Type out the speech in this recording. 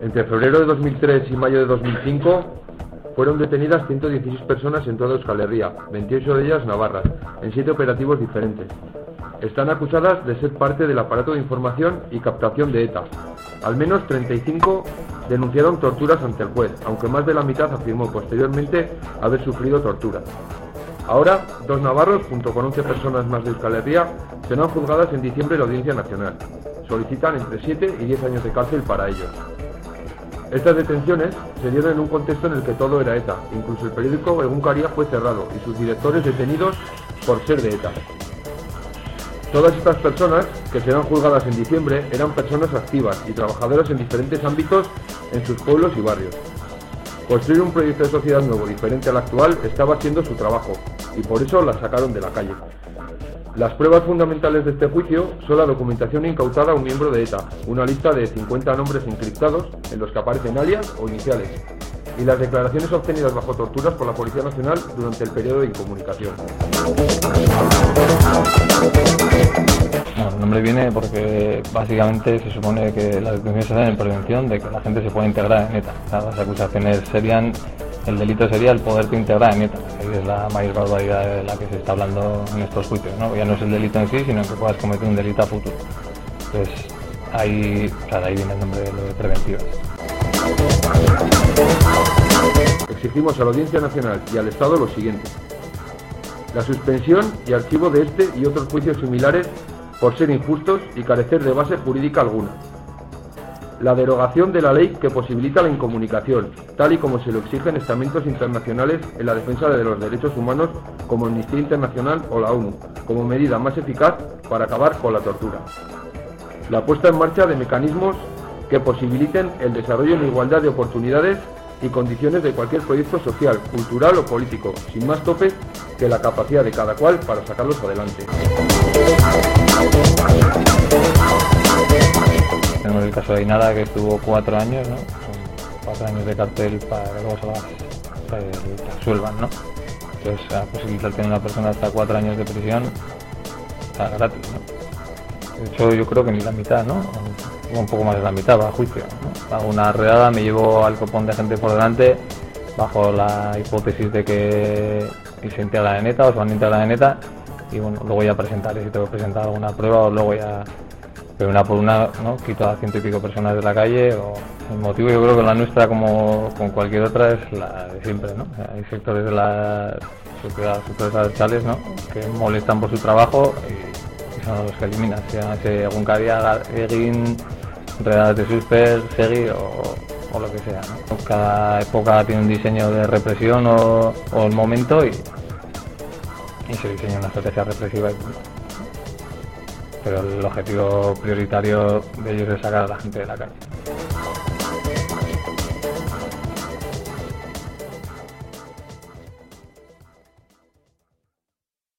Entre febrero de 2003 y mayo de 2005 fueron detenidas 116 personas en toda Euskal Herria, 28 de ellas navarras, en siete operativos diferentes. Están acusadas de ser parte del aparato de información y captación de ETA. Al menos 35 denunciaron torturas ante el juez, aunque más de la mitad afirmó posteriormente haber sufrido torturas. Ahora, dos navarros, junto con 11 personas más de Euskal Herria, serán juzgadas en diciembre en la Audiencia Nacional. Solicitan entre 7 y 10 años de cárcel para ellos. Estas detenciones se dieron en un contexto en el que todo era ETA. Incluso el periódico Egunkaria fue cerrado y sus directores detenidos por ser de ETA. Todas estas personas, que serán juzgadas en diciembre, eran personas activas y trabajadoras en diferentes ámbitos en sus pueblos y barrios. Construir un proyecto de sociedad nuevo diferente al actual estaba siendo su trabajo y por eso la sacaron de la calle. Las pruebas fundamentales de este juicio son la documentación incautada a un miembro de ETA, una lista de 50 nombres encriptados en los que aparecen alias o iniciales, y las declaraciones obtenidas bajo torturas por la Policía Nacional durante el periodo de incomunicación. Nombre viene porque básicamente se supone que las detenciones se dan en prevención de que la gente se pueda integrar en ETA. las acusaciones serían, el delito sería el poderte integrar en ETA, es la mayor barbaridad de la que se está hablando en estos juicios. ¿no? Ya no es el delito en sí, sino que puedas cometer un delito a futuro. Entonces, ahí, ahí viene el nombre de lo de preventivas. Exigimos a la Audiencia Nacional y al Estado lo siguiente. La suspensión y archivo de este y otros juicios similares por ser injustos y carecer de base jurídica alguna. La derogación de la ley que posibilita la incomunicación, tal y como se lo exigen estamentos internacionales en la defensa de los derechos humanos como Amnistía Internacional o la ONU, como medida más eficaz para acabar con la tortura. La puesta en marcha de mecanismos que posibiliten el desarrollo en igualdad de oportunidades y condiciones de cualquier proyecto social, cultural o político, sin más topes que la capacidad de cada cual para sacarlos adelante. Tenemos el caso de Ainara que estuvo cuatro años, ¿no? cuatro años de cartel para que luego se las, resuelvan, ¿no? Entonces, a posibilitar tener una persona hasta cuatro años de prisión está gratis, ¿no? De hecho, yo creo que ni la mitad, ¿no? Un poco más de la mitad va a juicio. Hago una redada, me llevo al copón de gente por delante, bajo la hipótesis de que se integra de neta o se van a integrar de neta, y bueno, luego voy a presentar, si tengo que presentar alguna prueba o luego ya, pero una por una, ¿no? quito a ciento y pico personas de la calle, o el motivo yo creo que la nuestra, como con cualquier otra, es la de siempre, ¿no? hay sectores de la sociedad, sectores ¿no? que molestan por su trabajo y, son los que día egin redadas de Susper, Segui o, lo que sea. Cada época tiene un diseño de represión o, el momento y, se diseña una estrategia represiva. Pero el objetivo prioritario de ellos es sacar a la gente de la calle.